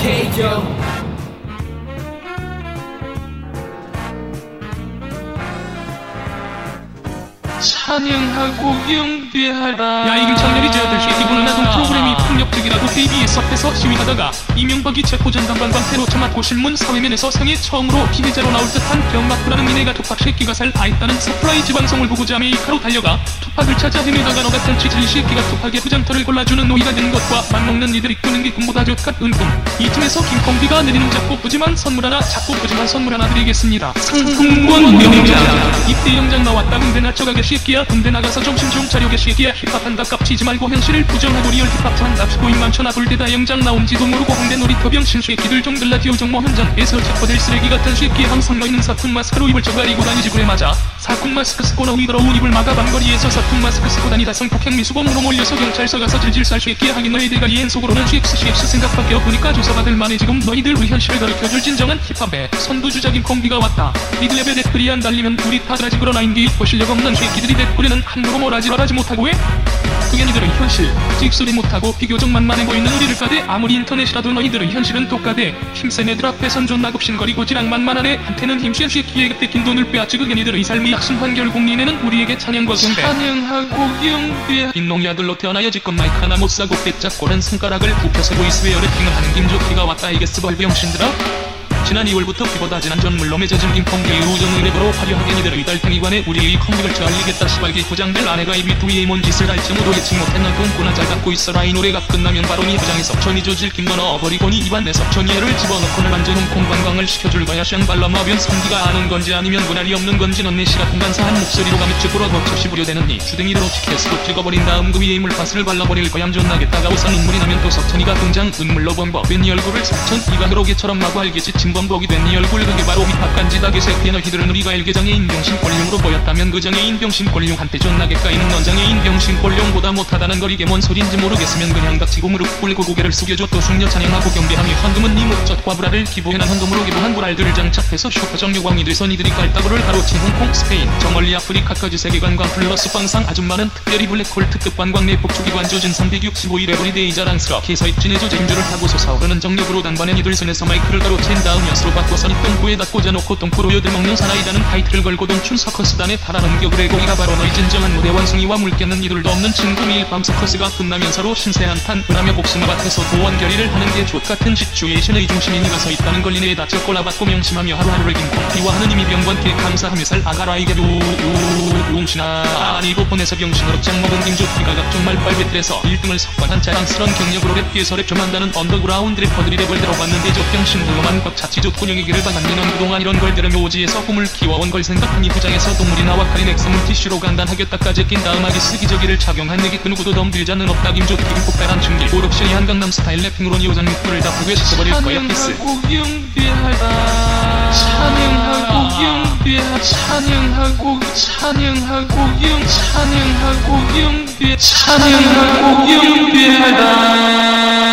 KO 찬양하고 경배하라. 야 이금 장렬이 저들 시기 KBS 앞에서 시위하다가 이명박이 체포전담관 광태로 처맞고 신문 사회면에서 생애 처음으로 피해자로 나올 듯한 경막부라는 미네가 투팍 새끼가 살다 있다는 서프라이즈 방송을 보고자 아메리카로 달려가 투팍을 찾아 헤매다가 너 같은 찌질이 새끼가 투팍의 부장터를 골라주는 노이가 된 것과 맞먹는 이들이 꾸는 게 꿈보다 좋같 은꿈 이 틈에서 김콩비가 내리는 작고 푸짐한 선물 하나 작고 푸짐한 선물 하나 드리겠습니다. 상승권 명장 입대 영장 나왔다 군대 나 저가게 새끼야. 군대 나가서 정신 좀 차려게 새끼야. 힙합한다 깝치지 말고 현실을 부정하고 리얼 힙합 한답시고 임만천하 불대 다 영장 나온지도 모르고 홍대 놀이터 병신 새끼들 종 들 라디오 정모 현장에서 체포될 쓰레기 같은 새끼 항상 너희는 사툰 마스크로 입을 저가리고 다니지 그래 맞아. 사쿠 마스크 쓰고 너희 더러운 입을 막아 밤거리에서 사쿠 마스크 쓰고 다니다 성폭행 미수범으로 몰려서 경찰서 가서 질질 쌀 새끼야 하긴 너희들과 이엔 속으로는 CX CX 생각밖에 없으니까 조사받을 만해. 지금 너희들 우리 현실을 가르쳐줄 진정한 힙합의 선두주자인 콩비가 왔다. 리드랩에 댓글이 안 달리면 우리 타드라지 그러나 인기 있고 실력 없는 새끼들이 댓글에는 함부로 뭐라지 말하지 못하고 해? 그게 니들은 현실. 찍소리 못하고 비교적 만만해 보이는 우리를 까대. 아무리 인터넷이라도 너희들은 현실은 똑같대. 힘센 애들 앞에선 존나 급신거리고 지랑 만만하네. 한테는 힘센 새끼에 그때 긴 돈을 빼앗지 그게 니들은 이 삶이 약심한 결국 니네는 우리에게 찬양과 경배. 찬양하고 경배. 빈농이 아들로 태어나야 지금 마이크 하나 못 사고 빼짝고른 손가락을 굽혀서 보이스웨어 래핑을 하는 김조키가 왔다. 이게 스벌 병신들아 지난 2월부터 피보다 지난 전물로 맺어진 빙퐁기의 우정의 랩으로 화려하게 니들의 딸탱이관에 우리의 컴백을 잘리겠다 시발기 고장될 아내가 입이 두위의 뭔 짓을 알지모도 예측 못했는 꿈꾸나 잘 갖고 있어라. 이 노래가 끝나면 바로 니 부장에서 천이 조질 김거 넣어버리고 니 입안 내서 천이를 집어넣고는 완전 홍콩 관광을 시켜줄 거야. 샹발라마변 성기가 아는 건지 아니면 문알이 없는 건지 넌 내시 같은 간사한 목소리로 가맥주부러 덮쳐 시부려대는 니 주댕이로 치켓으로 찍어버린 다음 그 위에 이물파스를 발라버릴 거야. 존나게 따가워서 눈물이 나면 또 석천이가 등장. 눈물로 범벅된 니 얼굴을 석천 이가 흐로개처럼 마구 알겠지. 진범 벅이 된니 얼굴 그게 바로 힙합간지다 개새끼 너희들은 우리가 일개장의 인병신 꼴룡으로 보였다면 그 장의 인병신 꼴룡한테 존나게 까이는 넌 장의 인병신 꼴룡보다 못하다는 걸 이게 뭔 소린지 모르겠으면 그냥 닥치고 무릎 꿇고 고개를 숙여줘. 또 숙녀 찬양하고 경배하며 헌금은 네 목젖과 불알을 기부해난 헌금으로 기부한 불알들을 장착해서 슈퍼정 요광이 돼서 니들이 깔따구를 가로친 홍콩 스페인 저 멀리 아프리카까지 세계관광 플러스 빵상 아줌마는 특별히 블랙홀 특급 관광 내폭 주기관 조준 365일 에버리데이 자랑스럽게 서있진 해조 쟁주를 타고 솟아오르는 정력으로 단번에 니들 손에서 마이크를 가로챈 다음 엿으로 바꿔서 니 똥구에다 꽂아놓고 똥구로 요들 먹는 사나이라는 타이틀을 걸고 동춘 서커스단에 팔아넘겨 그래 고기가 바로 너희 진정한 무대 원숭이와 물개는 니들도 없는 친구 매일 밤 서커스가 끝나면 서로 신세 한탄 은하며 복숭아밭에서 도원 결의를 하는 게 족같은 시츄에이션의 중심이 니가 서 있다는 걸 니네에 다쳐 꼴라받고 명심하며 하루하루를 긴고 비와 하느님이 병번께 감사하며 살 아가라 이게 우웅신아 아니고 보내서 병신으로 짱 먹은 김조티가 각종 말빨배틀에서 1등을 석권한 자랑스런 경력으로 랩 뒤에서 랩좀 한다는 언더그라운드 래퍼들이 랩을 들어봤는데 저 병신들로만 꽉차 치 좋고 영이기를 박았니넌 그동안 이런 걸 들으며 오지에서 꿈을 키워온 걸 생각하니 부장에서 동물이 나와 칼인 액수 물 티슈로 간단하게딱까지 낀 다음 하기 쓰기저기를 착용한 내기 그 누구도 덤빌자는 없다. 김조티 김폭발한 충길 오력실이 한강남 스타일 래핑으로 니 오장 육부를 다 부게 씻어버릴 거야. 피스. 찬양하고 경배하라 찬양하고 찬양하고 경 찬양하고 경배 찬양하고 명장